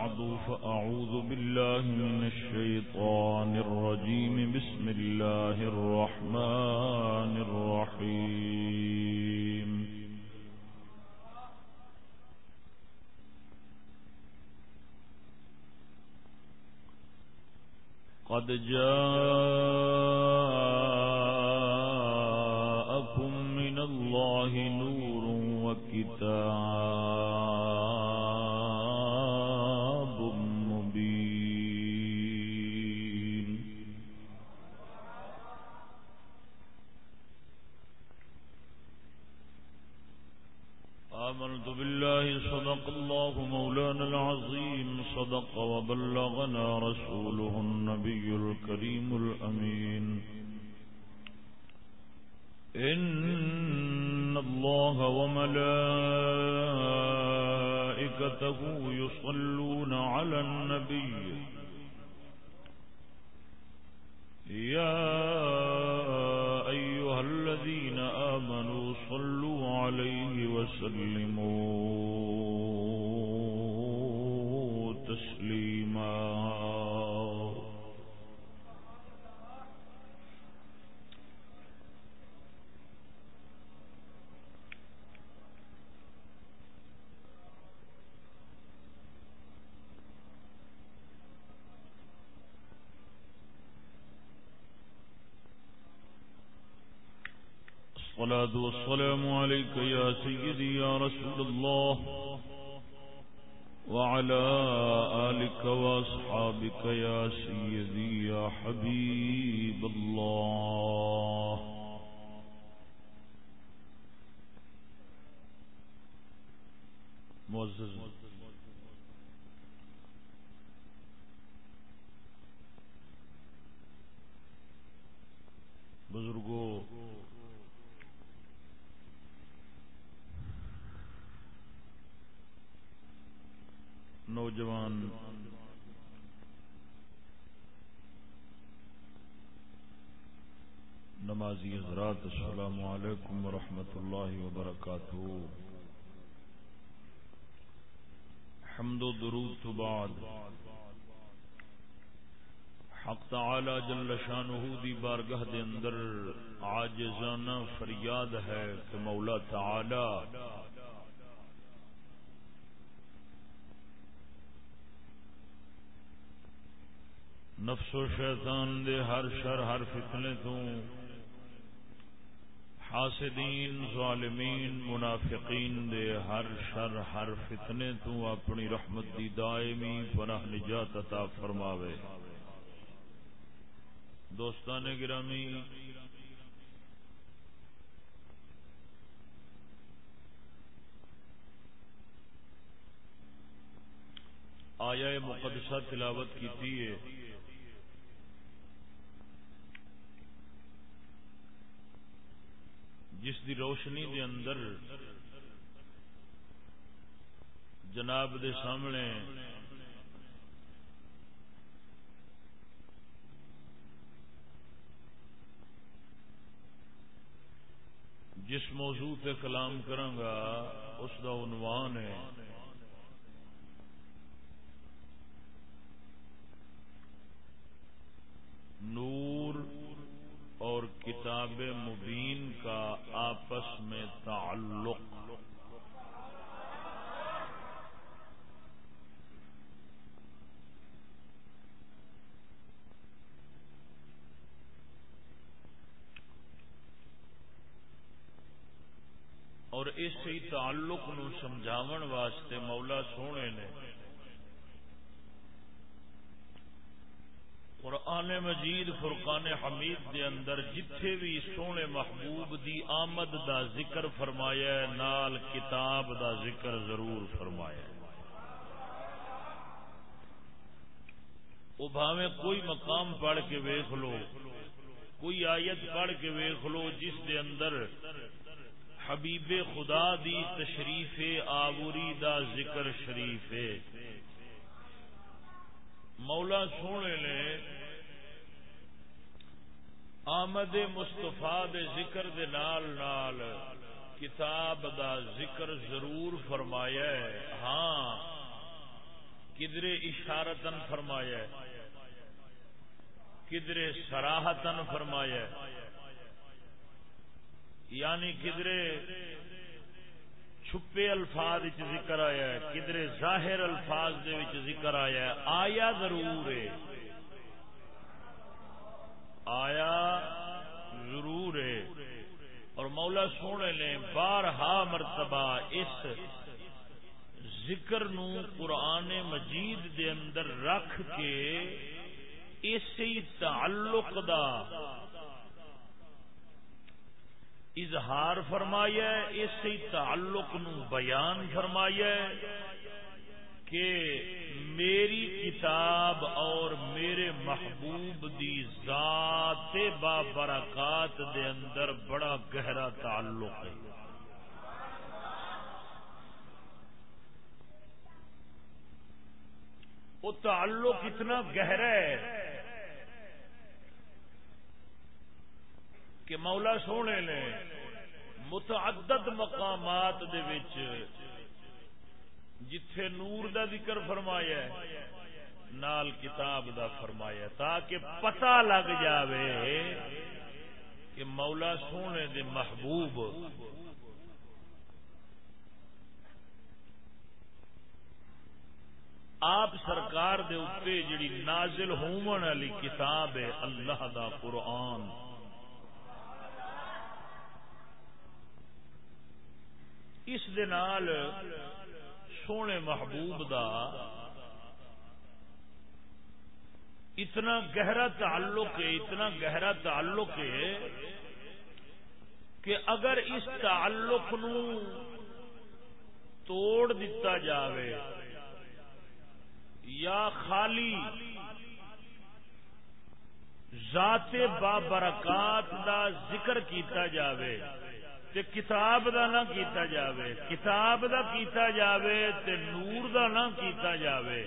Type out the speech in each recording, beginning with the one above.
بعد فأعوذ بالله من الشيطان الرجيم. بسم الله الرحمن الرحيم. قد جاءكم من الله نور وكتاب صدق الله مولانا العظيم، صدق وبلغنا رسوله النبي الكريم الأمين. إن الله وملائكته يصلون على النبي. يا أيها الذين آمنوا صلوا عليه وسلموا. الصلاة والسلام عليك يا سيدي يا رسول الله وعلى آلك وأصحابك يا سيدي يا حبيب الله. معزز. بزرگوں نوجوان۔ نمازی حضرات، السلام علیکم ورحمۃ اللہ وبرکاتہ۔ حمد و درود تو بعد۔ حق تعالی جل شانہ دی بارگاہ دے اندر عاجزانہ فریاد ہے کہ مولا تعالی نفس و شیطان دے ہر شر، ہر فتنے تو حاسدین، ظالمین، منافقین دے ہر شر، ہر فتنے تو اپنی رحمت دی دائمی پناہ نجات عطا فرماوے۔ دوستان گرامی آیا مقدسہ تلاوت کی ہے جس دی روشنی دے اندر جناب دے سامنے جس موضوع پہ کلام کروں اس کا عنوان ہے۔ نور اور کتاب مبین کا آپس میں تعلق۔ اور اس تعلق نو سمجھاون واسطے مولا سونے نے قرآن مجید فرقان حمید دے اندر جتھے بھی سونے محبوب دی آمد دا ذکر فرمایا ہے، نال کتاب دا ذکر ضرور فرمایا ہے۔ وہ کوئی مقام پڑھ کے ویخ لو، کوئی آیت پڑھ کے ویخ لو جس دے اندر حبیب خدا دی تشریف آوری دا ذکر شریف مولا سونے نے آمد مستفا دے ذکر دے نال نال کتاب دا ذکر ضرور فرمایا ہے۔ ہاں کدرے اشارتن فرمایا کدرے سراہتن فرمایا یعنی کدرے چھپے الفاظ ذکر آیا ہے، کدرے ظاہر الفاظ دے وچ ذکر آیا ہے، آیا ضرور ہے۔ آیا ضرور ہے۔ اور مولا سونے نے بارہا مرتبہ اس ذکر نو قرآن مجید دے اندر رکھ کے اسی تعلق دا اظہار فرمایا اس تعلق نو بیان فرمایا کہ میری کتاب اور میرے محبوب دی ذات با برکات دے اندر بڑا گہرا تعلق ہے۔ وہ تعلق اتنا گہرا ہے کہ مولا سونے نے متعدد مقامات دے وچ جتھے نور دا ذکر فرمایا ہے، نال کتاب دا فرمایا تاکہ پتہ لگ جاوے کہ مولا سونے دے محبوب آپ سرکار دے اتنے جڑی نازل ہومن والی کتاب ہے، اللہ دا قرآن۔ اس دنال سونے محبوب دا اتنا گہرا تعلق ہے، اتنا گہرا تعلق ہے کہ اگر اس تعلق نو توڑ دیتا جاوے یا خالی ذات بابرکات دا ذکر کیتا جاوے تے کتاب دا نہ کیتا جاوے، کتاب دا کیتا جاوے تے نور دا نہ کیتا جاوے۔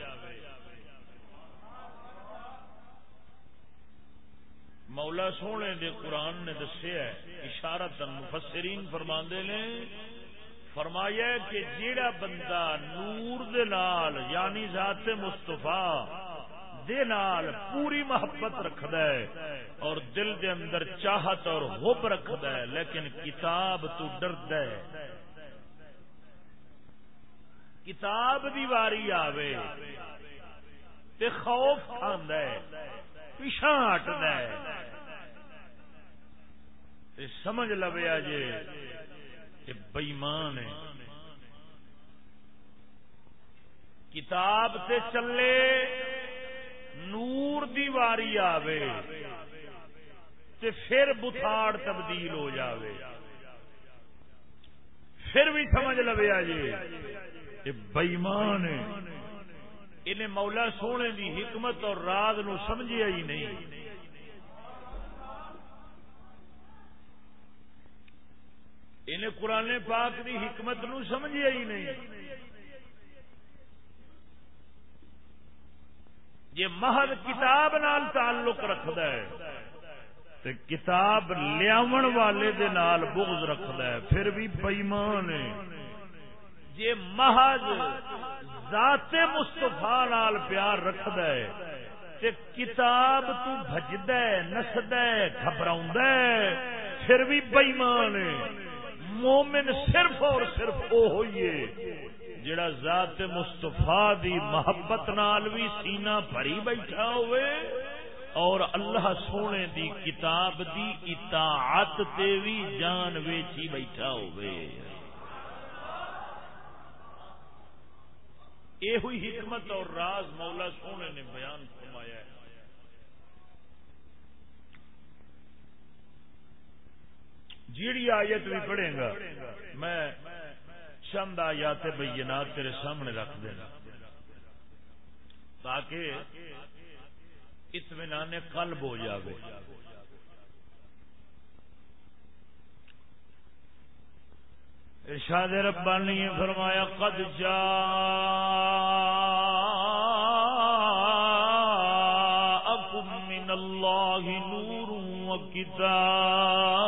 مولا سونے دے قرآن نے دسیا اشارت مفسرین فرماندے نے، فرمایا کہ جیڑا بندہ نور دے نال یعنی ذات مستفا دے نال پوری محبت رکھد ہے اور دل دے اندر چاہت اور حب رکھد ہے، لیکن کتاب تو ڈرد ہے۔ کتاب دی واری آوے تے خوف کھاند ہے پیچھا ہٹد ہے۔ تے سمجھ لویا جے کہ بئیمان ہے۔ کتاب تے چلے نور دی واری آوے تے پھر بتھاڑ تبدیل ہو جاوے۔ پھر بھی سمجھ لو جی بئیمان انہیں مولا سونے دی حکمت اور راز نو سمجھیا ہی نہیں۔ انہیں قرآن پاک دی حکمت نو سمجھیا ہی نہیں۔ یہ محض کتاب نال تعلق رکھد ہے کتاب لیا والے دے نال بغض رکھد ہے، پھر بھی بئیمان جی محض ذات مستفا نال پیار رکھد ہے تے کتاب تو نسد گھبرا پھر بھی بئیمان مومن صرف اور صرف وہ ہوئیے جڑا ذات مستفا دی محبت نال بھی سینہ بھری بیٹھا ہوئے، اور اللہ سونے دی کتاب دی اطاعت تے بھی جان ویچی بیٹھا ہوئے۔ یہ ہوئی حکمت اور راز مولا سونے نے بیان فرمایا ہے۔ جیڑی آیت بھی پڑھیں گا، میں چند آیات بینات تیرے سامنے رکھ دینا۔ تاکہ اطمینان قلب ہو جاوے۔ ارشاد ربانی نے فرمایا، قد جا من اللہ نور و کتاب۔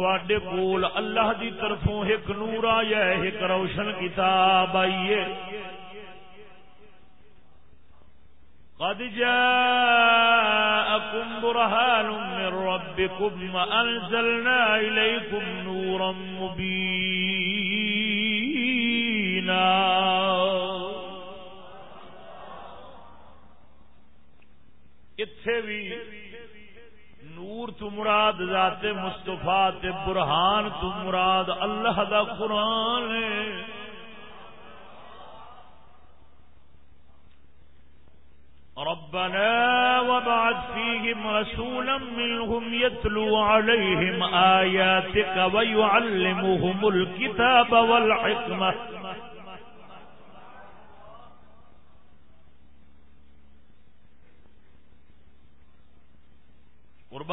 تھوڑے کول اللہ دی طرفوں ایک نور آیا ہے، ایک روشن کتاب آئیے قد جاءكم برهان من ربكم وأنزلنا إليكم نورا مبينا۔ اتھے بھی نور تو مراد ذات مستفا تے برہان تو مراد اللہ دا قرآن ربنا وبعث فيهم رسولا منهم يتلو عليهم آياتك ويعلمهم الكتاب والحكمة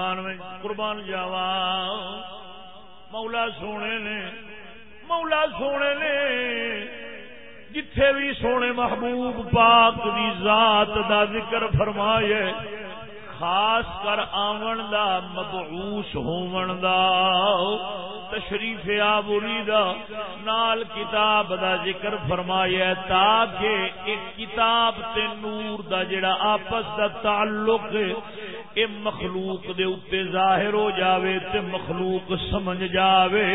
قربان قربان جاوا مولا سونے نے، مولا سونے نے جتھے بھی سونے محبوب پاک دی ذات دا ذکر فرمائے، خاص کر آون دا، مبعوث ہون دا، تشریف آبوری دا، نال کتاب دا ذکر فرمایا تاکہ ایک کتاب تے نور دا جڑا آپس دا تعلق اے مخلوق دے اتے ظاہر ہو جاوے تے مخلوق سمجھ جاوے۔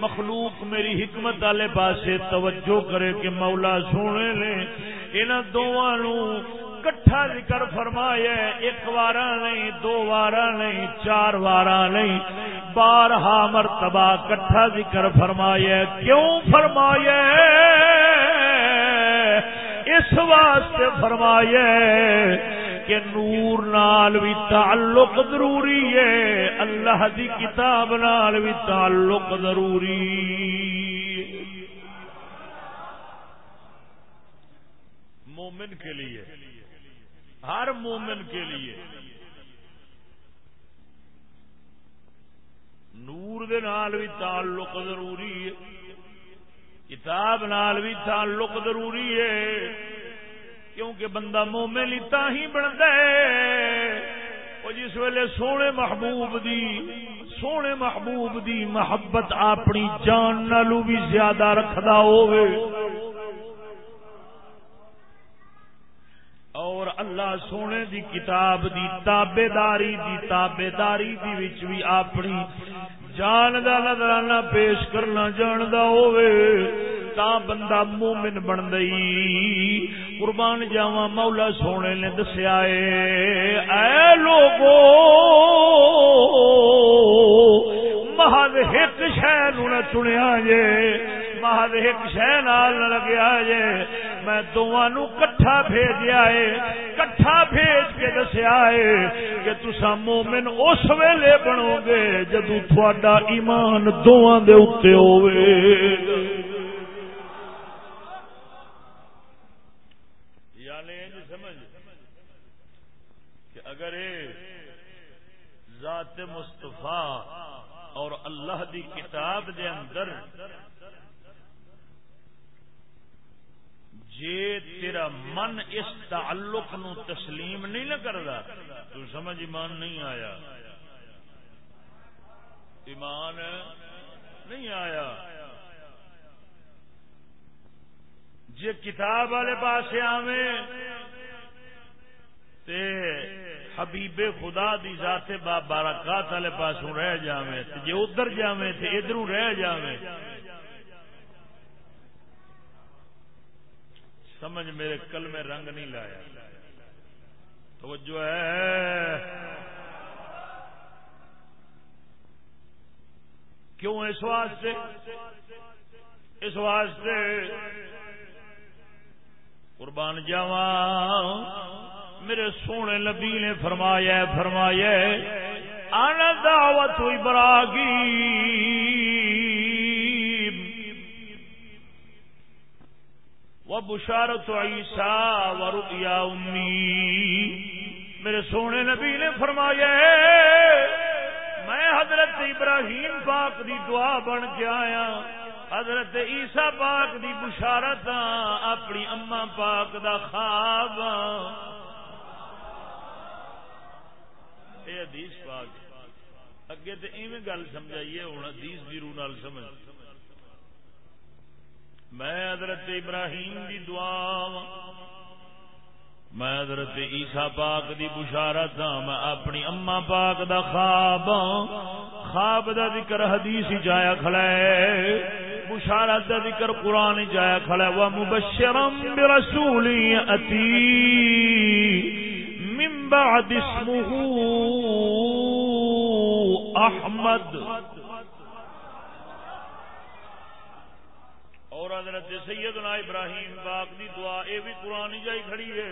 مخلوق میری حکمت والے پاسے توجہ کرے کہ مولا سونے لے انہاں دوواں نو کٹھا ذکر فرمایا ایک وارا نہیں، دو وارا نہیں، چار وارا نہیں۔ بارہا مرتبہ کٹھا ذکر فرمایا کیوں فرمایا اس واسطے فرمایا کہ نور نال بھی تعلق ضروری ہے۔ اللہ دی کتاب نال بھی تعلق ضروری۔ مومن کے لیے۔ ہر مومن کے لیے۔ نور دے نال بھی تعلق ضروری ہے۔ کتاب نال بھی تعلق ضروری ہے۔ کیونکہ بندہ مومن لیتا ہی بنتا ہے۔ وہ جس ویلے سونے محبوب دی، سونے محبوب دی محبت اپنی جان نالو بھی زیادہ رکھدا ہوئے اور اللہ سونے دی کتاب دی تابے داری دی، تابے داری دی وچ بھی اپنی جان دا نظرانہ پیش کرنا جاندا ہوئے تا بندہ مومن بن گئی۔ قربان جاوا مولا سونے نے دسیا اے اے لوگو، محض ایک شہ نہ چنیا جے، محض ایک شہ نال لگیا جے۔ میں دوواں دونوں کٹھا بھیجیا ہے۔ کٹھا بھیج کے دسیا ہے کہ تسا مومن اس ویلے بنو گے جدو تھوڑا ایمان دونوں دے اتنے ہوئے یعنی ذات مستفا اور اللہ دی کتاب دے اندر جے تیرا من اس تعلق نو تسلیم نہیں نہ کردا، تو سمجھ ایمان نہیں آیا۔ ایمان نہیں آیا۔ جے کتاب والے پاس تے حبیب خدا دی ذات بارکات والے پاس رہ جاویں جے ادھر جاویں، تے ادھر رہ جاویں سمجھ میرے کل میں رنگ نہیں لایا۔ توجہ ہے۔ کیوں اس واسطے؟ اس واسطے قربان جاوا میرے سونے نبی نے فرمایا فرمایا آنا دعوت ابراہیم۔ و بشارت عیسا و رؤیا امی۔ میرے سونے نبی نے فرمایا میں حضرت ابراہیم پاک دی دعا بن کے آیا۔ حضرت عیسا پاک دی بشارت اپنی اما پاک دا خواب حدیث پاک اگے تو ایویں گل سمجھائیے ہوں حدیث بھی رو نال سمجھ۔ میں حضرت ابراہیم دی دعا میں حضرت عیسا پاک دی بشارت ہاں میں اپنی اما پاک دا خواب خواب دا ذکر حدیث جایا کھڑا ہے۔ بشارت دا ذکر قرآن جایا کھڑا ہے۔ وہ مبشرم برسول اتی من بعد اسمه احمد اور حضرت سیدنا ابراہیم باغ دی دعا اے بھی قرآن جائی کھڑی ہے۔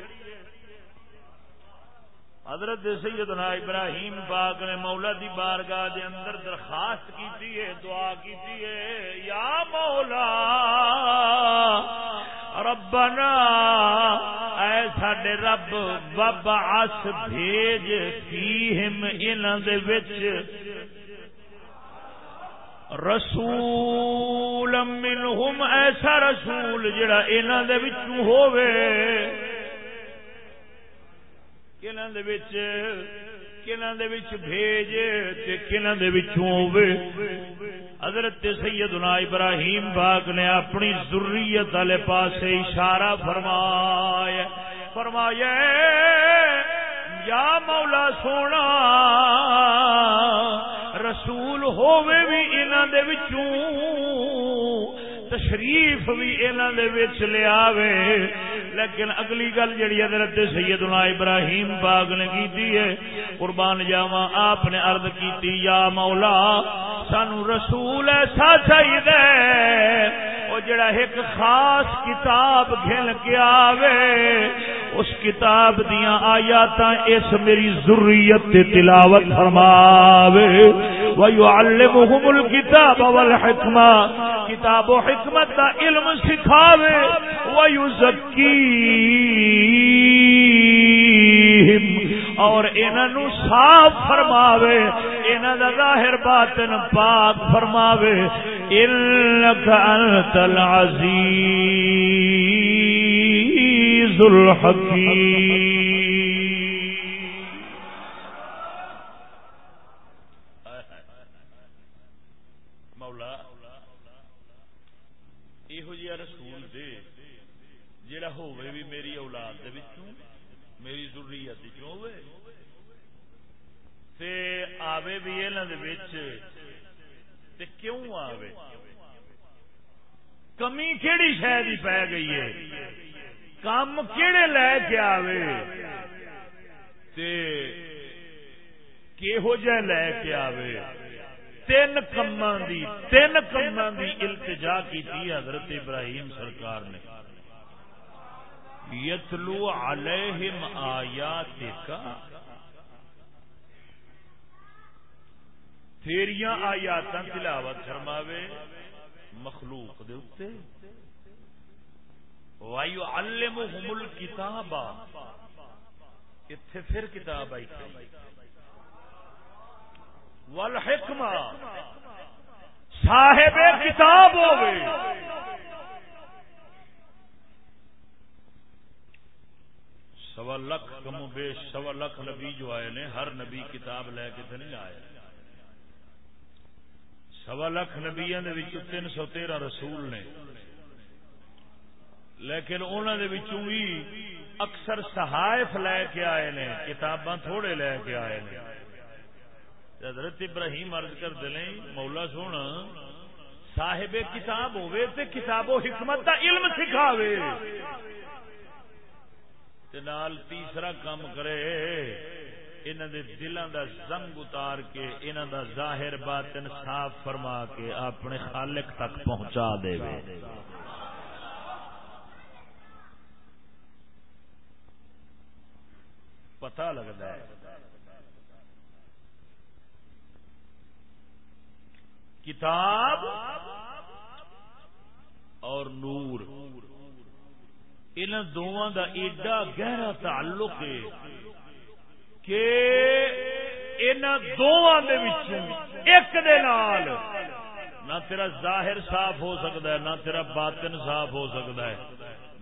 حضرت سیدنا ابراہیم پاک نے مولا دی بارگاہ دے اندر درخواست کی ہے، دعا کی ہے، یا مولا، ربنا، اے ساڈے رب بب آس بھیج فیہم انہاں دے وچ رسول منہم، ایسا رسول جڑا انہاں دے وچوں ہووے۔ کنہاں دے وچ کنہاں دے وچ بھیج تے کنہاں دے وچوں ہووے۔ حضرت سیدنا ابراہیم باغ نے اپنی ضروریت والے پاس اشارہ فرمایا فرمایا، یا مولا سونا رسول ہووے بھی انہاں دے وچوں، تشریف بھی انہاں دے وچ لے آوے۔ لیکن اگلی گل جڑی حضرت سیدنا ابراہیم باغ نے کی ہے، قربان جاوا آپ نے عرض کی یا مولا، سانو رسول ایسا چاہیے وہ جڑا ایک خاص کتاب گھن کے آوے، اس کتاب دیا آیات اس میری ضروریت تلاوت فرماوے۔ وَيُعَلِّمُهُمُ الْكِتَابَ وَالْحِكْمَةِ کتاب و حکمت دا علم سکھاوے، وَيُزَكِّيهِمْ اور انہوں صاف فرماوے انہوں دا ظاہر باطن پاک فرماوے انکا انت العزیز الحکیم تے آوے بھی کیوں آوے؟ کمی کہڑی شہر پی گئی ہے؟ کام کہڑے لے کے آوے؟ تے کہو جہ لے کے آوے؟ تین کما دی، تین کما دی التجا کی حضرت ابراہیم سرکار نے۔ یتلو علیہم آیات کا تیریاں آیات تلاوت فرماوے مخلوق دے اتے وایو علمہم الکتاب اتھے پھر کتاب آئی کھڑی۔ والحکمہ صاحب کتاب ہوگی سوا لکھ کم بیش سوا لکھ نبی جو آئے نے، ہر نبی کتاب لے کے تو نہیں آئے۔ سوا لکھ نبیا تین سو تیرہ رسول نے۔ لیکن انہوں بھی اکثر صحائف لے کے آئے نے، کتاباں تھوڑے لے کے آئے نے۔ حضرت ابراہیم عرض کر دلیں، مولا سونا، صاحب کتاب ہوئے تے کتاب و حکمت دا علم سکھاوے۔ نال تیسرا کام کرے۔ انہوں دے دلوں دا زنگ اتار کے انہوں دا ظاہر باطن صاف فرما کے اپنے خالق تک پہنچا دے پتا لگتا ہے۔ کتاب اور نور۔ ان دونوں دا ایڈا گہرا تعلق ہے۔ کہ ان دونوں دے ایک دے نال نہ تیرا ظاہر صاف ہو سکتا ہے، نہ تیرا باطن صاف ہو سکتا ہے۔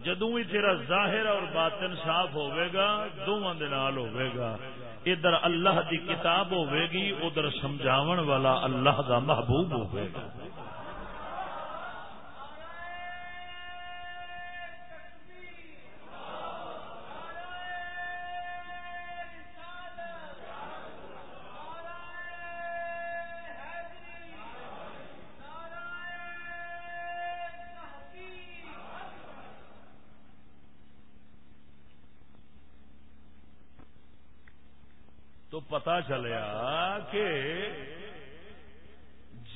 جدو ہی تیرا ظاہر اور باطن صاف ہوئے گا، دونوں دے نال ہوئے گا۔ ادھر اللہ دی کتاب ہوئے گی، ادھر سمجھاون والا اللہ دا محبوب ہوئے گا۔ پتا چلیا کہ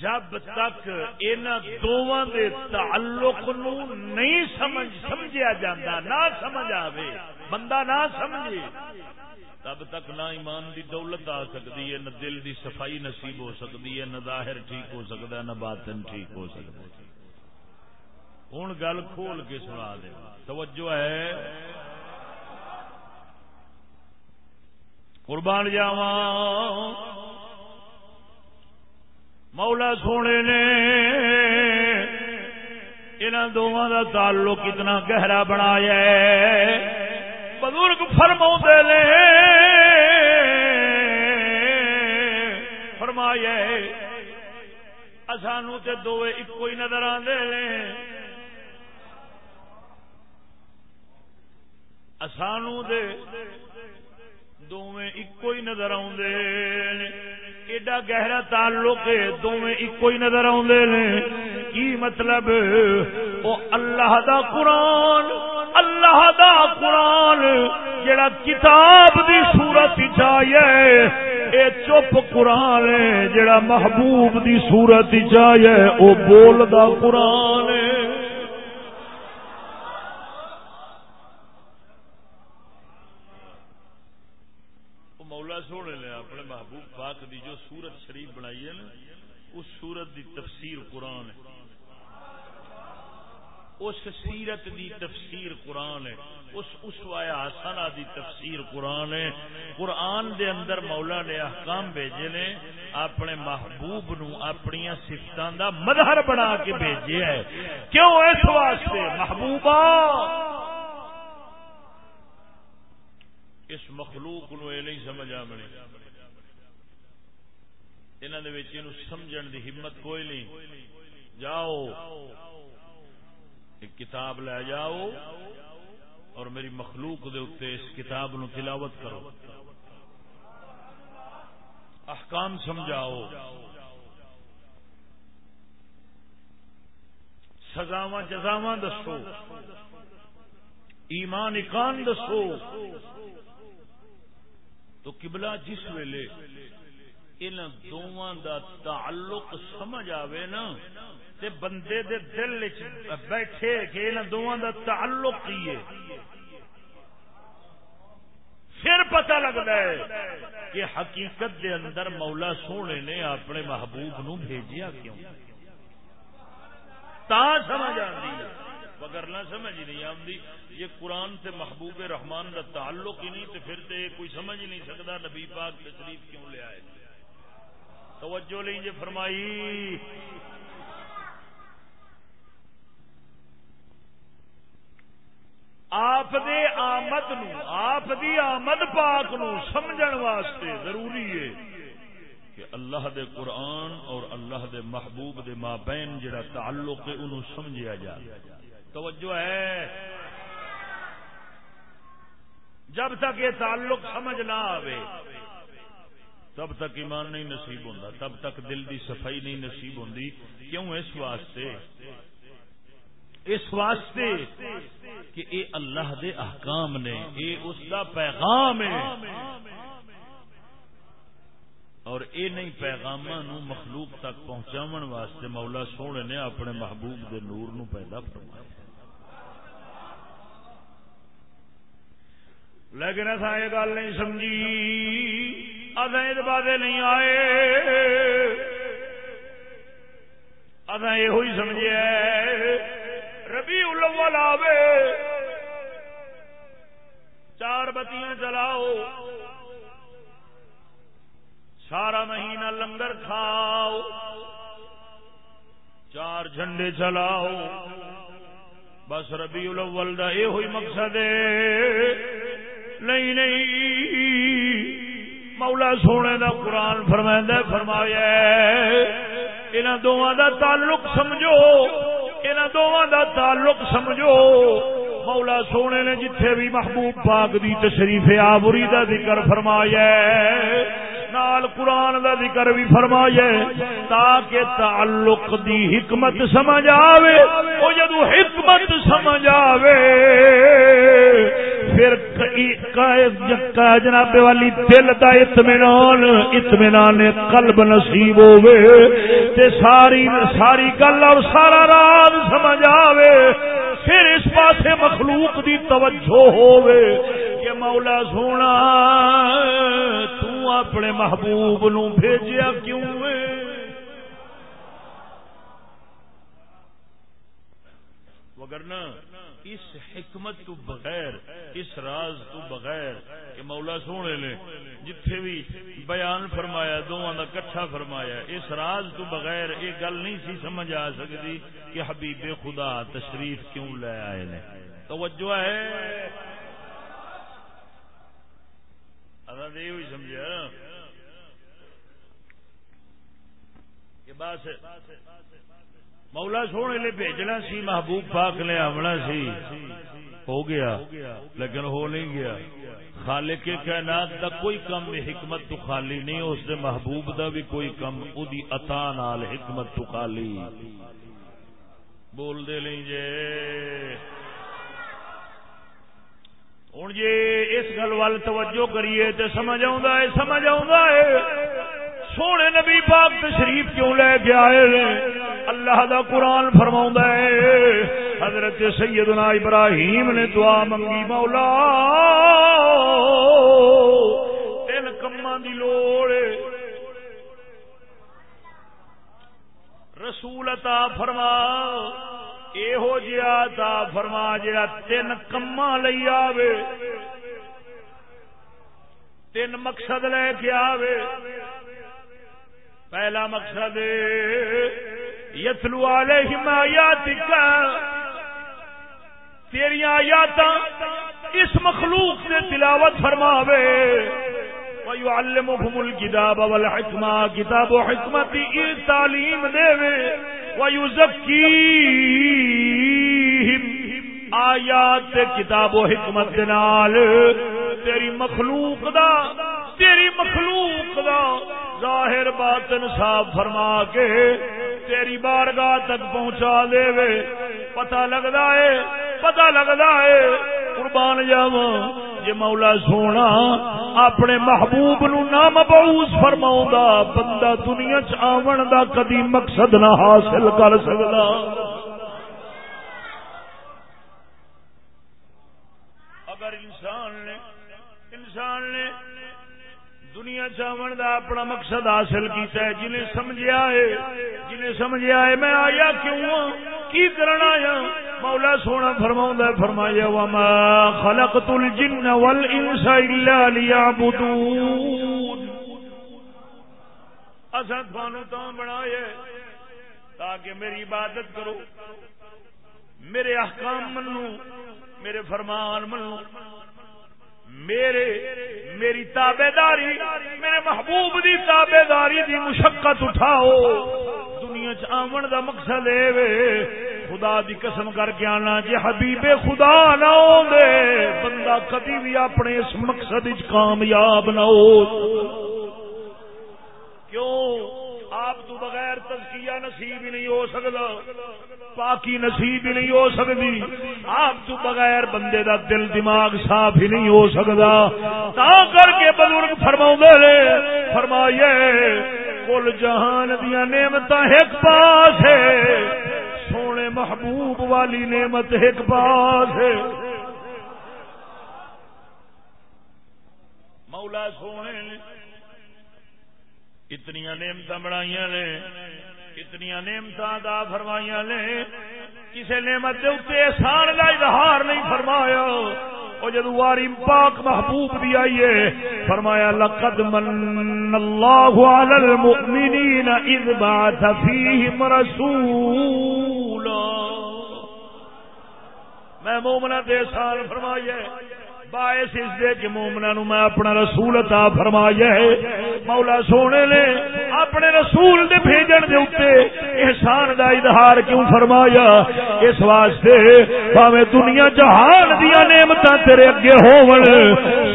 جب تک ان دونوں دے تعلق نو نہیں سمجھ سمجھا جاتا نہ سمجھ آوے، بندہ نہ سمجھے، تب تک نہ ایمان دی دولت آ سکتی ہے، نہ دل دی صفائی نصیب ہو سکتی ہے، نہ ظاہر ٹھیک ہو سکتا ہے نہ باطن ٹھیک ہو سکتا ہے ہوں گل کھول کے سنا دے، توجہ ہے۔ قربان جاوا مولا سونے نے ان دونوں کا تعلق کتنا گہرا بنایا بزرگ فرما نے فرمایا سانو تے دو ایک ہی نظر آدھے سانو دے دونوں ایک ہی نظر آدھے ایڈا گہرا تعلق دونوں ایک ہی نظر آدھے کی مطلب وہ اللہ دا قرآن اللہ دا قرآن جڑا کتاب دی صورت چاہیے اے چپ قرآن جڑا محبوب دی صورت چاہیے وہ بول دا قرآن سورت شریف بنائی ہے نا، اس سورت دی تفسیر قرآن ہے۔ اس سیرت دی تفسیر قرآن ہے۔ اس اسوایا حسنا دی تفسیر قرآن ہے۔ قرآن دے اندر مولا نے احکام بھیجے نے، اپنے محبوب نو اپنی سفتوں دا مظہر بنا کے بھیجے ہے۔ کیوں اس واسطے؟ محبوبہ! اس مخلوق نو یہ نہیں سمجھ آ انہوں سمجھن دی ہمت کوئی نہیں۔ جاؤ، ایک کتاب لے جاؤ اور میری مخلوق دے اتنے اس کتاب نو تلاوت کرو۔ احکام سمجھاؤ۔ سزاوا جزاوا دسو۔ ایمان اکان دسو۔ تو قبلہ جس ویلے ان دونوں دا تعلق سمجھ آوے نا، تے بندے دے دل بیٹھے کہ ان دونوں دا تعلق کی ہے؟ پھر پتہ لگتا ہے کہ حقیقت دے اندر مولا سونے نے اپنے محبوب نو بھیجیا کیوں؟ تا سمجھ آتی ہے۔ مگر نہ سمجھ نہیں آتی یہ قرآن سے محبوب رحمان کا تعلق ہی نہیں تو پھر تو کوئی سمجھ نہیں سکتا نبی پاک تشریف کیوں لے آئے؟ توجہ لیں جی فرمائی۔ آپ دے آمد نو، آپ دی آمد پاک نو سمجھن واسطے ضروری ہے کہ اللہ دے قرآن اور اللہ دے محبوب دے مابین جڑا تعلق ہے، انہوں سمجھیا جائے۔ توجہ ہے۔ جب تک یہ تعلق سمجھ نہ آئے تب تک ایمان نہیں نصیب ہوتا تب تک دل دی صفائی نہیں نصیب ہوتی کیوں اس واسطے؟ اس واسطے کہ اے اللہ دے احکام نے، اے اس دا پیغام ہے۔ اور اے نہیں پیغام نو مخلوق تک پہنچاون واسطے مولا سونے نے اپنے محبوب دے نور نو پیدا فرمایا۔ لیکن ایسا یہ گل نہیں سمجھی۔ ادھر بادے نہیں آئے۔ ادھر یہ سمجھے ربی الاول آوے۔ چار بتیاں چلاؤ۔ سارا مہینہ لنگر کھاؤ۔ چار جھنڈے چلاؤ۔ بس ربی الاول دا یہ ہوئی مقصد ہے۔ نہیں نہیں۔ مولا سونے دا قرآن فرمائدہ فرمایا انہوں دونوں دا تعلق سمجھو ان دونوں دا تعلق سمجھو۔ مولا سونے نے جتھے بھی محبوب پاک دی تشریف آبری دا ذکر فرمایا نال قرآن دا ذکر بھی فرمایا تاکہ تعلق دی حکمت سمجھ آوے، او جدو حکمت سمجھ آوے پھر جناب والی دل کا اطمینان اطمینان قلب نصیب ہوے تے ساری ساری گل اور سارا راز سمجھ آوے۔ پھر اس پاسے مخلوق دی توجہ ہوے کہ مولا سونا، تو اپنے محبوب نو بھیجیا کیوں وگرنا اس حکمت تو بغیر، اس راز تو بغیر کہ مولا سونے نے جتھے بھی بیان فرمایا، دونوں کا کٹھا فرمایا، اس راز تو بغیر یہ گل نہیں سی سمجھ آ سکتی کہ حبیب خدا تشریف کیوں لے آئے نے۔ توجہ ہے؟ یہ بھی سمجھا کہ بس مولا سونے لے بھیجنا سی، محبوب پاک نے آمنا سی۔ ہو گیا لیکن ہو نہیں گیا۔ خالق کے کائنات دا کوئی کم حکمت تو خالی نہیں، اس دے محبوب دا بھی کوئی کم۔ ادی عطا نال حکمت تو خالی۔ بول دے لیں جے۔ ہوں جی اس گل وال توجہ کریے تو سمجھ آ سمجھ آ سونے نبی پاک تشریف کیوں لے کے آئے اللہ دا قرآن فرما ہے۔ حضرت سیدنا ابراہیم نے دعا منگی، مولا، تین کما دی لوڑ رسول عطا فرما یہو جہا فرما جا تین کما لئی آوے۔ تین مقصد لے کے آوے۔ پہلا مقصد یتلو علیہم آیاتک تیری آیات اس مخلوق نے تلاوت فرماوے. وَيُعَلِّمُهُمُ الْكِتَابَ وَالْحِكْمَةَ کتاب و حکمت تعلیم دے وَيُزَكِّيهِمْ آیات کتاب و حکمت نال. تیری مخلوق دا، تیری مخلوق دا ظاہر باطن صاف فرما کے تیری بارگاہ تک پہنچا دے وے پتہ لگتا ہے، پتہ لگتا ہے، قربان جاوا جی مولا سونا، اپنے محبوب نو نہ مبعوث فرماؤں بندہ دنیا چ آون دا کدی مقصد نہ حاصل کر سکتا دنیا چاون دا اپنا مقصد حاصل کیتا ہے، جنہیں سمجھیا ہے، جنہیں سمجھیا ہے، میں آیا کیوں ہوں کی کرنا آیا؟ مولا سونا فرماؤں ہے، فرمایا، وما خلقت الجن والانس الا ليعبدون۔ اصا تھانو تو بنایا تاکہ میری عبادت کرو، میرے احکام منو، میرے فرمان منو۔ میرے، میری تابے داری میرے محبوب دی تابے داری دی مشقت اٹھاؤ۔ دنیا چمن دا مقصد اے خدا دی قسم کر کے آنا جی حبیب خدا نہ دے بندہ کدی بھی اپنے اس مقصد کامیاب نہ ہو۔ کیوں؟ آپ تو بغیر تزکیہ نصیب ہی نہیں ہو سکتا، پاکی نصیب ہی نہیں ہو سکتی۔ آپ تو بغیر بندے دا دل دماغ صاف ہی نہیں ہو سکتا۔ تا کر کے بزرگ فرما فرمائیے، کل جہان دیا نعمت ایک پاس ہے، سونے محبوب والی نعمت ایک پاس ہے۔ مولا سونے اتنی نعمت بنائی نے اتنی نعمت دا فرمائی نے۔ کسی نعمت کے اتنے احسان کا اظہار نہیں فرمایا۔ وہ جدو واری پاک محبوب بھی آئیے فرمایا، لقد من اللہ علی المؤمنین اذ بعث فیہم رسولا۔ میں مومنہ دے سال فرمائیے باعث اس دے کہ مومنا نو میں اپنا رسول عطا فرمایا ہے۔ مولا سونے نے اپنے رسول دے بھیجن دے اوتے احسان دا اظہار کیوں فرمایا؟ اس واسطے باویں دنیا جہان دیا نعمتاں تیرے اگے ہون۔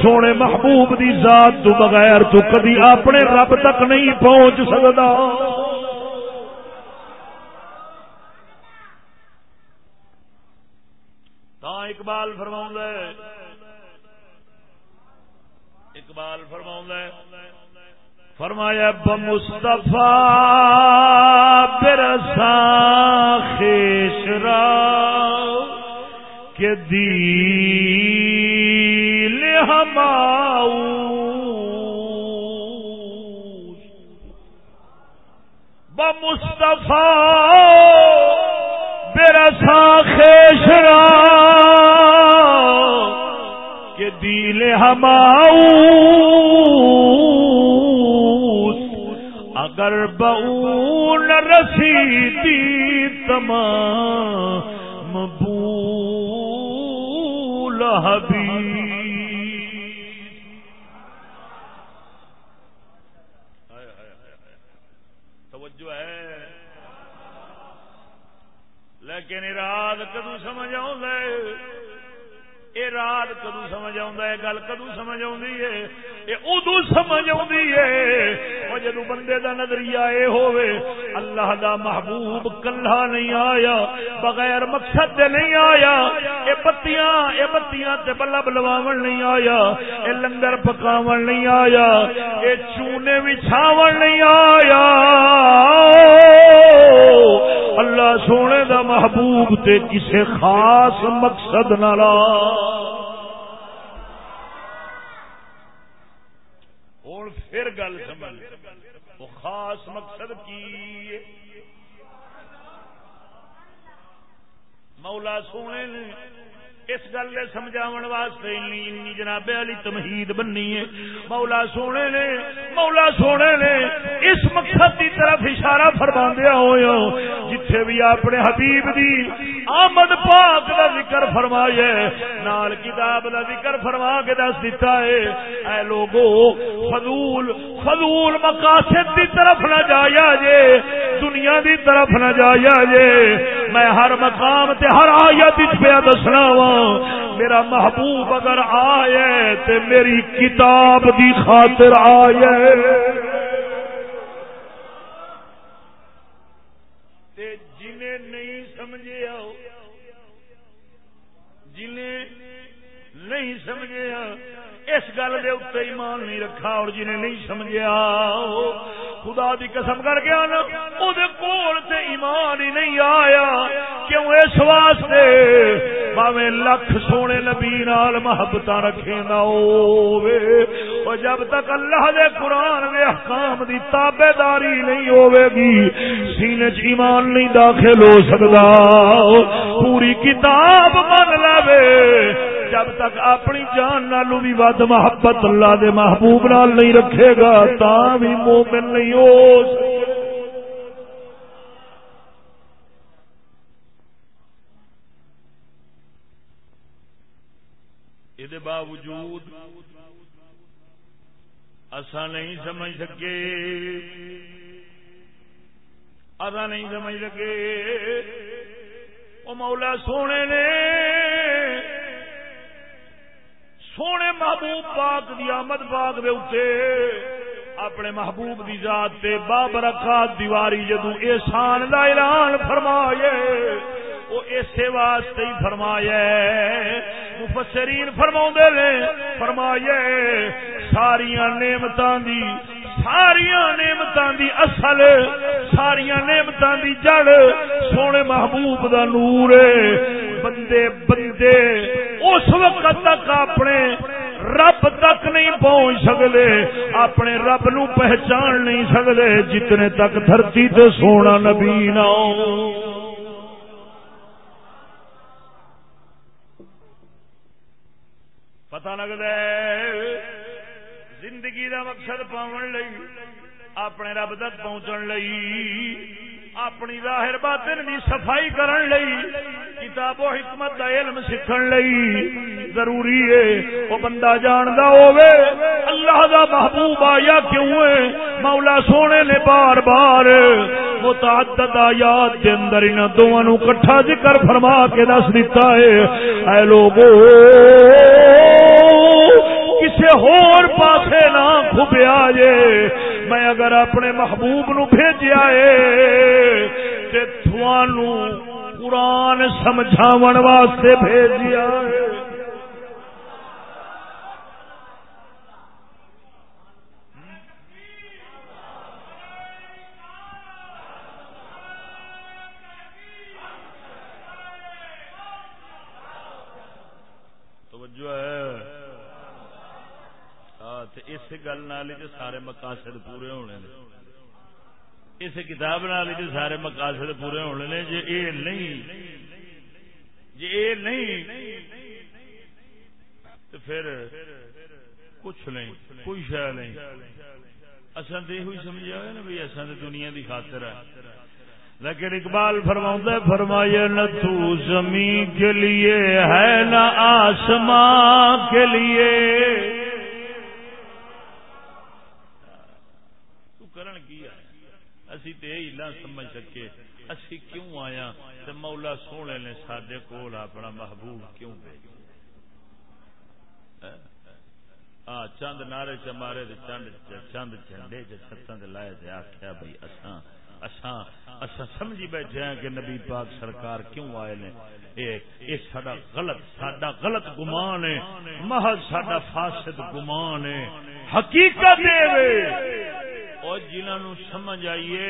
سونے محبوب دی ذات تو بغیر تو کدی اپنے رب تک نہیں پہنچ سکدا۔ تا اقبال فرماؤں اقبال فرما فرمایا بمصطفیٰ برسا خیشرا کے دیل ہماؤ بمصطفیٰ برسا خیشرا کہ دیل ہماؤ اگر بون رسیدی تمام مبول توجہ ہے۔ لیکن اراد کدو سمجھ آؤ یہ کدو سمجھ آ گل کدو سمجھ آئی ادو سمجھ آ جدو بندے دا نظریہ اے ہووے، اللہ دا محبوب کلہ نہیں آیا، بغیر مقصد دے نہیں آیا۔ اے بتیاں اے بتیاں تے بلب لواون نہیں آیا، اے لنگر پکاون نہیں آیا، اے چونے وچھاون نہیں آیا۔ اللہ سونے دا محبوب تے کسے خاص مقصد نہ لا پھر گل سمجھ وہ خاص مقصد کی مولا سونے نے اس گل سمجھا واسطے جناب علی تمہید بننی ہے۔ مولا سونے نے مولا سونے نے اس مقصد کی طرف اشارہ فرما دیا ہو، جتھے بھی اپنے حبیب دی آمد پاک کا ذکر فرمایا نال کتاب کا ذکر فرما کے دس دیتا ہے، اے لوگو، فضول فضول مقاصد دی طرف نہ جایا جے، دنیا دی طرف نہ جایا جے۔ میں ہر مقام تے ہر آیت پہ دسنا وا۔ میرا محبوب اگر آئے تے میری کتاب دی خاطر آئے۔ جنہیں نہیں سمجھے جنہیں نہیں سمجھے اس گل کے اتنے ایمان نہیں رکھا اور جنہیں نہیں سمجھا خدا دی قسم کر کے آنا وہ کول سے ایمان ہی نہیں آیا۔ کیوں؟ اس واسطے باوے لکھ سونے نبی نال محبت رکھے نہ ہو جب تک اللہ دے قرآن دے احکام دی تابے داری نہیں ہوے گی، سینے چ ایمان نہیں داخل ہو سکتا پوری کتاب من لے جب تک اپنی جان نالو بھی ود محبت اللہ دے محبوب نال نہیں رکھے گا تا بھی مومن نہیں ہو۔ یہ باوجود اصا نہیں سمجھ سکے۔ ادا نہیں سمجھ سکے۔ وہ مولا سونے نے سونے محبوب پاک دی آمد پاک دے اتے اپنے محبوب دی ذات تے باب رکھا دیواری جدو احسان دا اعلان فرمائے وہ اسی واسطے ہی فرمایا مفسرین فرما نے فرمایا ساریا نعمتوں دی ساریا نعمتوں دی اصل ساریا نعمتوں دی جڑ سونے محبوب دا نور بندے بندے اس وقت تک اپنے رب تک نہیں پہنچ سکتے اپنے رب نو پہچان نہیں سکتے جتنے تک دھرتی تے سونا نبی نہ پتا لگتا ہے زندگی دا مقصد پاؤن اپنے رب تک پہنچن لئی۔ اپنی ظاہر باطن دی صفائی کرن لئی، کتاب و حکمت دا علم سیکھن لئی۔ ضروری ہے، وہ بندہ جاندا ہوے اللہ دا محبوب آیا کیوں ہے؟ مولا سونے نے بار بار متعدد آیات دے اندر ان دوواں نو اکٹھا ذکر فرما کے دس دیتا ہے۔ اے لوگو کسے ہور پاسے نہ کھبیا جے۔ میں اگر اپنے محبوب نو بھیجیا ہے تے تھوانو قرآن سمجھاون واسطے بھیجیا ہے اس گل نال سارے مقاصد پورے ہونے نے۔ اس کتاب نال سارے مقاصد پورے ہونے نے۔ جی یہ نہیں جی یہ نہیں، تو پھر کچھ نہیں، کوئی شہ نہیں۔ اصل تو یہ سمجھا نا بھائی اصل تو دنیا کی خاطر ہے۔ لیکن اقبال فرما فرمایا، نہ تو زمین کے لیے ہے، نہ آسمان کے لیے۔ اسی تے ہی نہ سمجھ سکے۔ اسی کیوں آیا؟ تے مولا سونے نے سادے کول اپنا محبوب کیوں بھیجا؟ چند نعرے چ مارے چند چند جھنڈے چھتاں لائے تے آخیا بھائی اساں اساں اساں سمجھی بیٹھے ہیں کہ نبی پاک سرکار کیوں آئے نے؟ اے ساڈا غلط ساڈا غلط گمان ہے، محض ساڈا فاسد گمان ہے۔ حقیقت ہے اور جنہوں سمجھ آئیے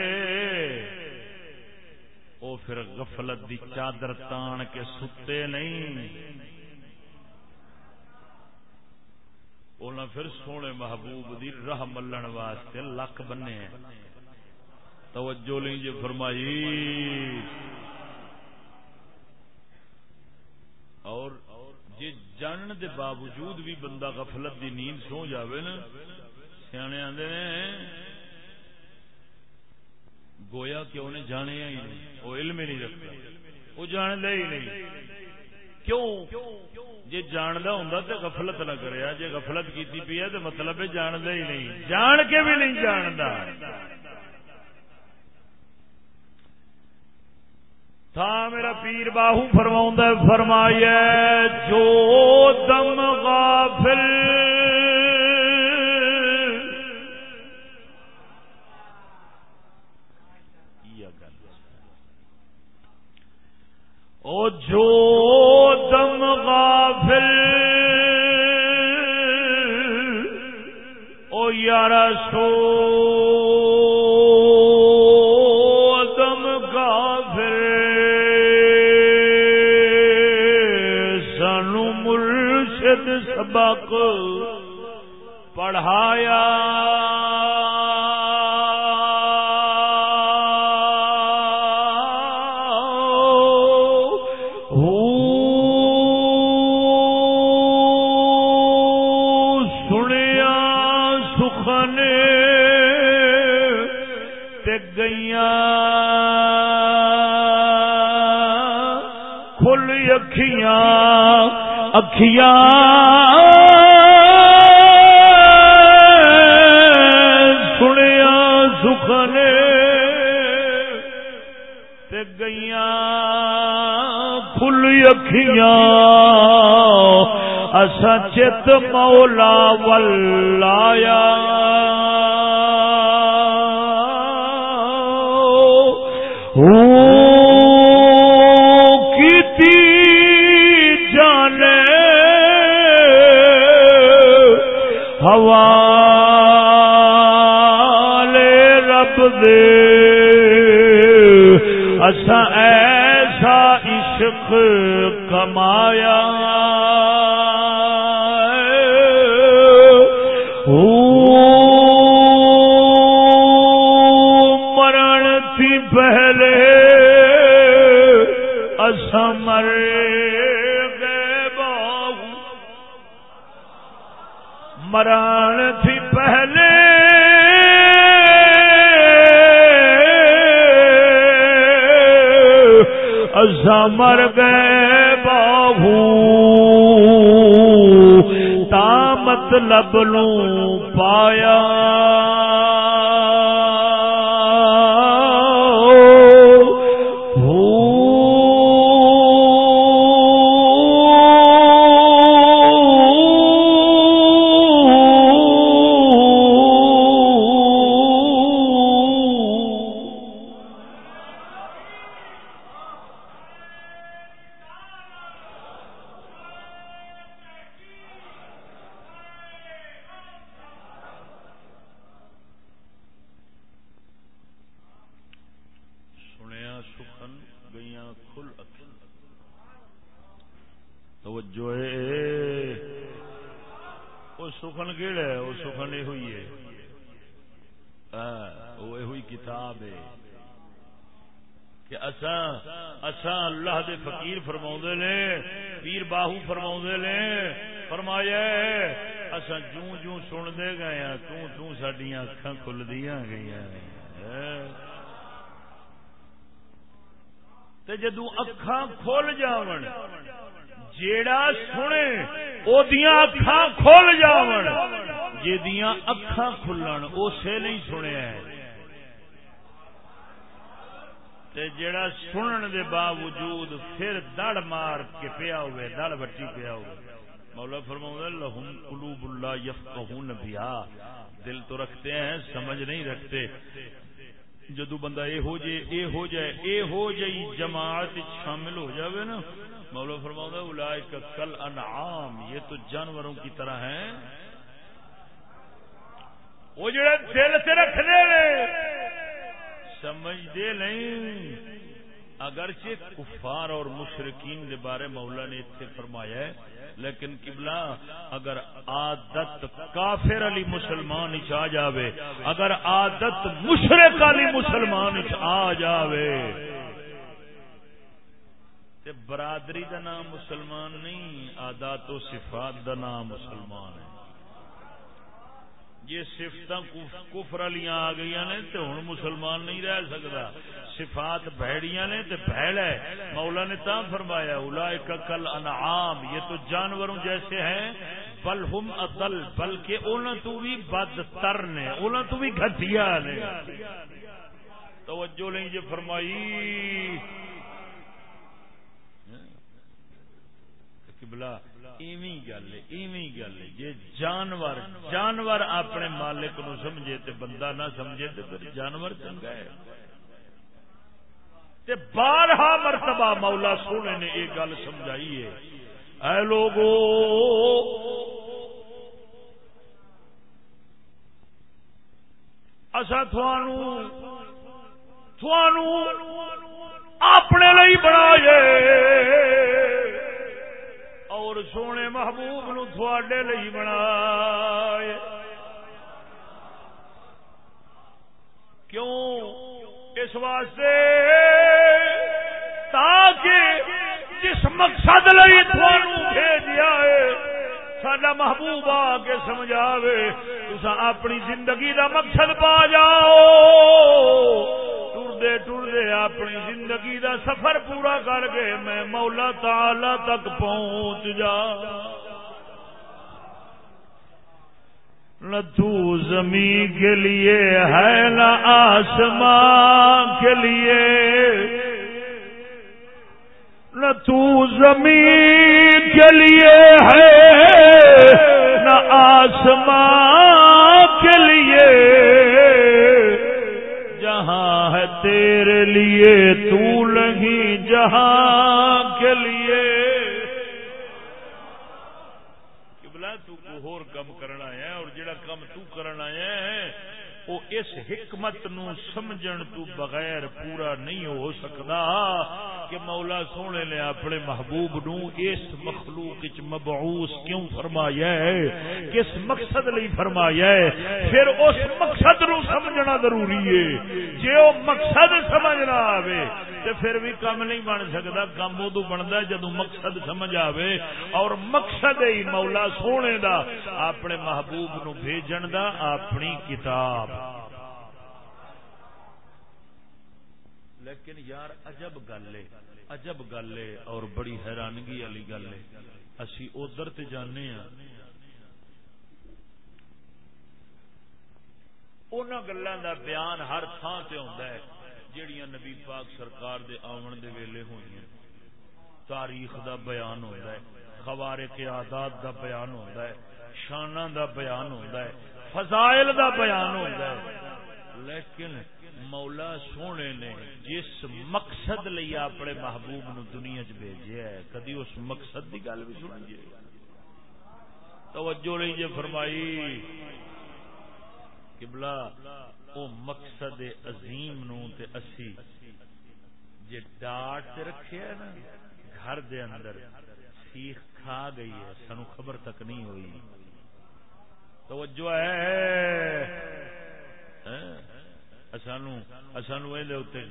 وہ پھر غفلت دی چادر تان کے ستے نہیں۔ پھر سونے محبوب دی راہ ملن واسطے لک بنے توجہ نہیں جی فرمائی۔ اور جی جانن دے باوجود بھی بندہ غفلت دی نیند سو جاوے نا، سیانے آدھے گویا کہ انہیں جانے ہی نہیں، وہ علم ہی نہیں رکھتا، وہ جان ہی نہیں۔ کیوں؟ جی جاندا ہوں تو غفلت نہ کرے جی غفلت کی پی ہے تو مطلب جاندا ہی نہیں، جان کے بھی نہیں جانتا تھا میرا پیر باہو فرما فرمایا جو دم غافل او جو دم غافل، او یار سو اکھیاں سنیا سکھنے گئیاں کھل اکھیاں۔ اسا چت مولا ولایا۔ اچھا ایسا عشق کمایا۔ مر گئے باہو۔ تا مطلب لوں پایا۔ دنیا کھل توجہ وہ سخن کہڑا ہے؟ وہ سخن یہ ہوئی ہے۔ وہ ہوئی کتاب ہے۔ کہ اساں اساں اللہ دے فقیر فرماوندے نے، پیر باہو فرماوندے نے، فرمایا اساں جوں جوں سن دے گئے ہاں تو تو ساڈیاں اکھاں کھل دیاں گئیاں جدو اکھاں کھول جاون، جیڑا سنے او دیاں اکھاں کھول جاون جدیاں اکھاں کھلن اسے نہیں سنیا ہے۔ تے جیڑا سنن دے باوجود پھر دڑ مار کے پیا ہوئے، دڑ بٹی پیا ہوئے۔ مولا فرماؤں لہم قلوب اللہ یفقہون بیا دل تو رکھتے ہیں، سمجھ نہیں رکھتے۔ جدو بندہ اے ہو جائے، اے ہو جائے، اے ہو جائی، جماعت شامل ہو جاوے نا۔ مولا فرماؤں اولائے کا کل انعام یہ تو جانوروں کی طرح ہیں۔ وہ جڑے دل سے رکھ دے سمجھ دے نہیں۔ اگرچہ کفار اور مشرقین کے بارے مولا نے اتنے فرمایا ہے، لیکن قبلہ اگر عادت کافر علی مسلمان آ جاوے، اگر عادت مشرق علی مسلمان آ جاوے، تے برادری دا نام مسلمان نہیں آدات و صفات دا نام مسلمان ہے۔ جی یہ سفت کفر والی آ گئی نے تو ہوں مسلمان نہیں رہ سکتا صفات بھڑیاں نے تو بھڑ ہے۔ مولا نے تا فرمایا الا کل انعام، یہ تو جانوروں جیسے ہیں، بل ہم اصل بلکہ انہوں تو بھی بد تر نے انہوں تو بھی گھٹیا نے۔ توجہ نہیں جو جی فرمائی۔ ہاں، بلا گل گل جی جانور جانور اپنے مالک نو سمجھے تے بندہ نہ سمجھے تے پھر جانور چنگا ہے۔ تے بارہا مرتبہ مولا سونے نے یہ گل سمجھائی ہے۔ اے لوگو اصا اپنے لی بنا اور سونے محبوب نو تھوڑے لئی بنا کیوں؟ اس واسطے تاکہ جس مقصد لئی بھیجیا ہے سڈا محبوب آ کے سمجھاوے تسا اپنی زندگی دا مقصد پا جاؤ۔ ٹردے ٹردے اپنی زندگی دا سفر پورا کر کے میں مولا تعالی تک پہنچ جا۔ نہ تو زمین کے لیے ہے نہ آسمان کے لیے۔ نہ تو زمین کے لیے ہے نہ آسمان تیرے لیے تو نہیں، جہاں کے لیے۔ قبلہ تو ہور کم کرنا ہے اور جڑا کم تو کرنا ہے، وہ اس حکمت نو سمجھن تو بغیر پورا نہیں ہو سکتا۔ کہ مولا سونے نے اپنے محبوب نو اس مخلوق مبعوث کیوں فرمایا ہے؟ کس مقصد لئی فرمایا ہے؟ پھر اس مقصد نو سمجھنا ضروری ہے۔ جے وہ مقصد سمجھنا آوے، تے پھر بھی کم نہیں بن سکتا۔ کم ادو بنتا جدو مقصد سمجھ آوے۔ اور مقصد ہی مولا سونے دا، اپنے محبوب نو بھیجن دا، اپنی کتاب۔ لیکن یار عجب گل ہے، عجب گل ہے اور بڑی حیرانگی والی گل ہے۔ اسی ادھر تے جانے ہاں۔ ان گلوں دا بیان ہر تھان سے ہوتا ہے جہیا نبی پاک سرکار دے آمن دے ویلے ہوئی تاریخ دا بیان ہوتا ہے خوارے کے دا بیان ہوتا ہے شانہ دا بیان ہوتا ہے، فضائل دا بیان ہوتا ہے۔ لیکن مولا سونے نے جس مقصد لئی اپنے محبوب نو دنیا چ بھیجا ہے، کدی اس مقصد دی گل بھی سنیے توجہ لئی جے فرمائی، قبلہ او مقصد عظیم نو تے اسی جے ڈاٹ تے رکھیا نا، گھر دے اندر سیخ کھا گئی ہے، سنو خبر تک نہیں ہوئی۔ توجہ ہے۔ ہاں۔ سانو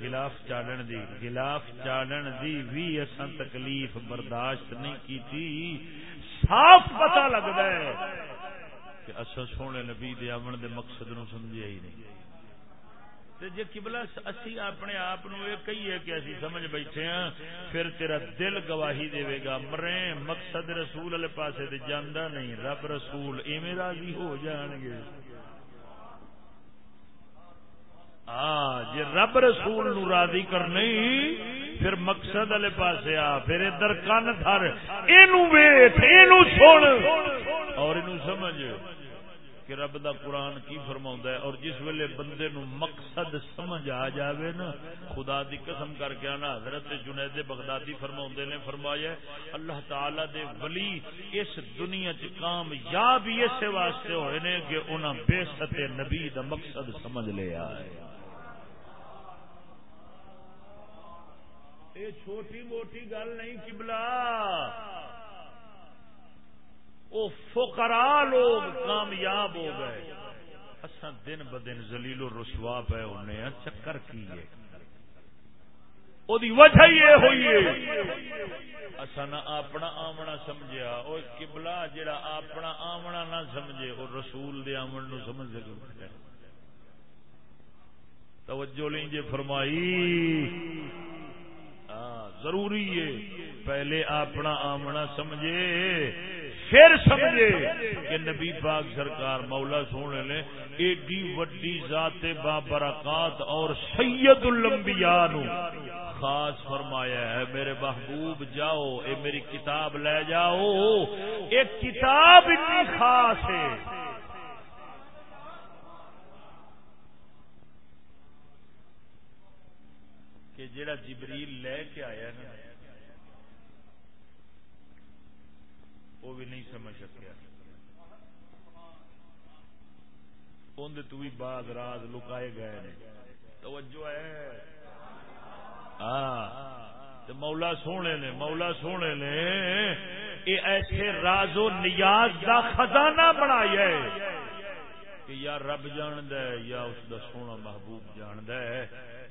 گلاف چالن دی گلاف چالن دی بھی اصل تکلیف برداشت نہیں کی تھی صاف پتا لگتا ہے کہ اصل سونے نبی دے امن دے مقصد نو سمجھا ہی نہیں۔ جی کبلا اسی اپنے آپ یہ کہیے کہ اسی سمجھ بیٹھے ہیں پھر تیرا دل گواہی دے گا مرے مقصد رسول والے پاسے تے جانا نہیں، رب رسول ایویں راضی ہو جان گے۔ ہاں جی رب رسول نو راضی کرنے پھر مقصد والے پاسے آ، پھر ادھر کن تھر یہ سن۔ اور سمجھ کہ رب دا قرآن کی فرما ہے، اور جس ویلے بندے نو مقصد سمجھ آ جاوے نا، خدا دی قسم کر کے آنا، حضرت جنید بغدادی فرما نے فرمایا اللہ تعالی دے ولی اس دنیا چ کامیاب اسے واسطے ہوئے نے کہ انہاں بے ستے نبی دا مقصد سمجھ لیا ہے یہ چھوٹی موٹی گل نہیں کبلا وہ فقراء لوگ کامیاب ہو گئے۔ اصا دن ب دن زلیل و رسوا پہ ہونے ہاں، چکر کی ہے؟ وجہ یہ ہوئی اصا نہ اپنا آمنا سمجھا وہ کبلا جڑا اپنا آمنا نہ سمجھے وہ رسول دے آمن نو سمجھ توجہ لیں جی فرمائی۔ ضروری ہے۔ پہلے اپنا آمنا سمجھے، پھر سمجھے کہ نبی پاک سرکار مولا سونے نے ایڈی وڈی ذات بابرکات اور سید الانبیاء نو خاص فرمایا ہے۔ میرے محبوب جاؤ، اے میری کتاب لے جاؤ۔ ایک کتاب اتنی خاص ہے۔ کہ جڑا جبریل لے کے آیا نا، وہ بھی نہیں سمجھ سکیا۔ اندر تو بھی بعد راز لکائے گئے نے۔ توجہ ہے۔ ہاں۔ مولا سونے نے، مولا سونے نے یہ ایسے راز و نیاز دا خزانہ بنایا ہے۔ کہ یا رب جاند ہے یا اس دا سونا محبوب جاند ہے،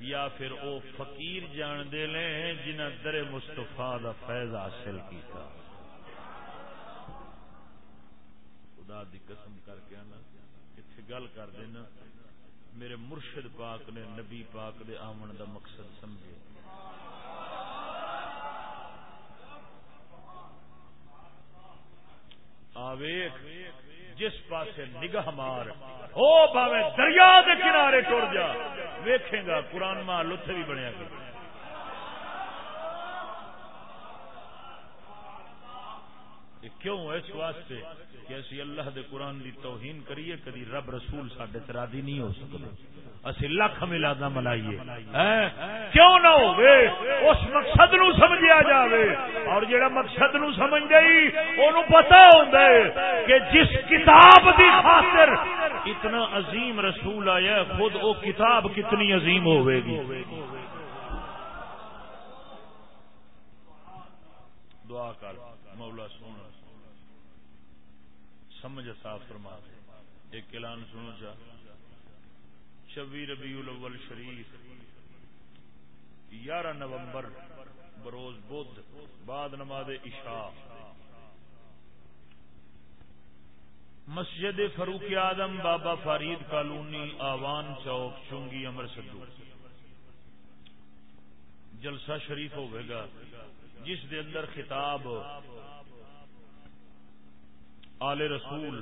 یا پھر او فقیر جاندے لیں جنہ در مستفا دا فیض حاصل کیتا۔ خدا دی قسم کر کے آنا اتنے گل کر دینا میرے مرشد پاک نے نبی پاک دے آمن دا مقصد سمجھے۔ آویخ جس پاسے نگاہ مار، او باوے دریا دے کنارے ٹر جا، ویکھے گا قرآن ماں لطف بھی بنیا کر۔ کیوں اس واسطے کہ اسی اللہ دے قرآن دی توہین کریے، کدی رب رسول سڈے ترادی نہیں ہو سکتے اسی لکھ ملادا منائیے ہاں؟ کیوں نہ ہوگے اس مقصد نو سمجھیا جاوے۔ اور جڑا مقصد نو سمجھ گئی، اونوں پتہ ہوندا ہے کہ جس کتاب دی خاطر اتنا عظیم رسول آیا خود او کتاب کتنی عظیم ہوے گی۔ دعا کر، مولا سونا سمجھ صاف فرما دے۔ ایک اعلان سنو چا چوی ربیع الاول شریف۔ یارہ نومبر، بروز بدھ، بعد نماز عشاء۔ مسجد فروخ آدم بابا فرید کالونی آوان چوک چونگی امر سدو جلسہ شریف ہوئے گا جس دے اندر خطاب آل رسول،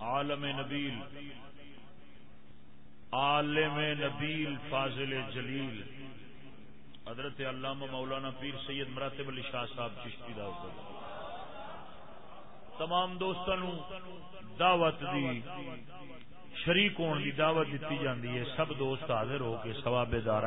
عالم نبیل عالم نبیل فاضل جلیل، حضرت علامہ مولانا پیر سید مراتب علی شاہ صاحب چشتی دا تمام دوستوں دعوت دی، شریک ہونے کی دعوت دیتی جاتی ہے۔ سب دوست حاضر ہو کے سوابے دار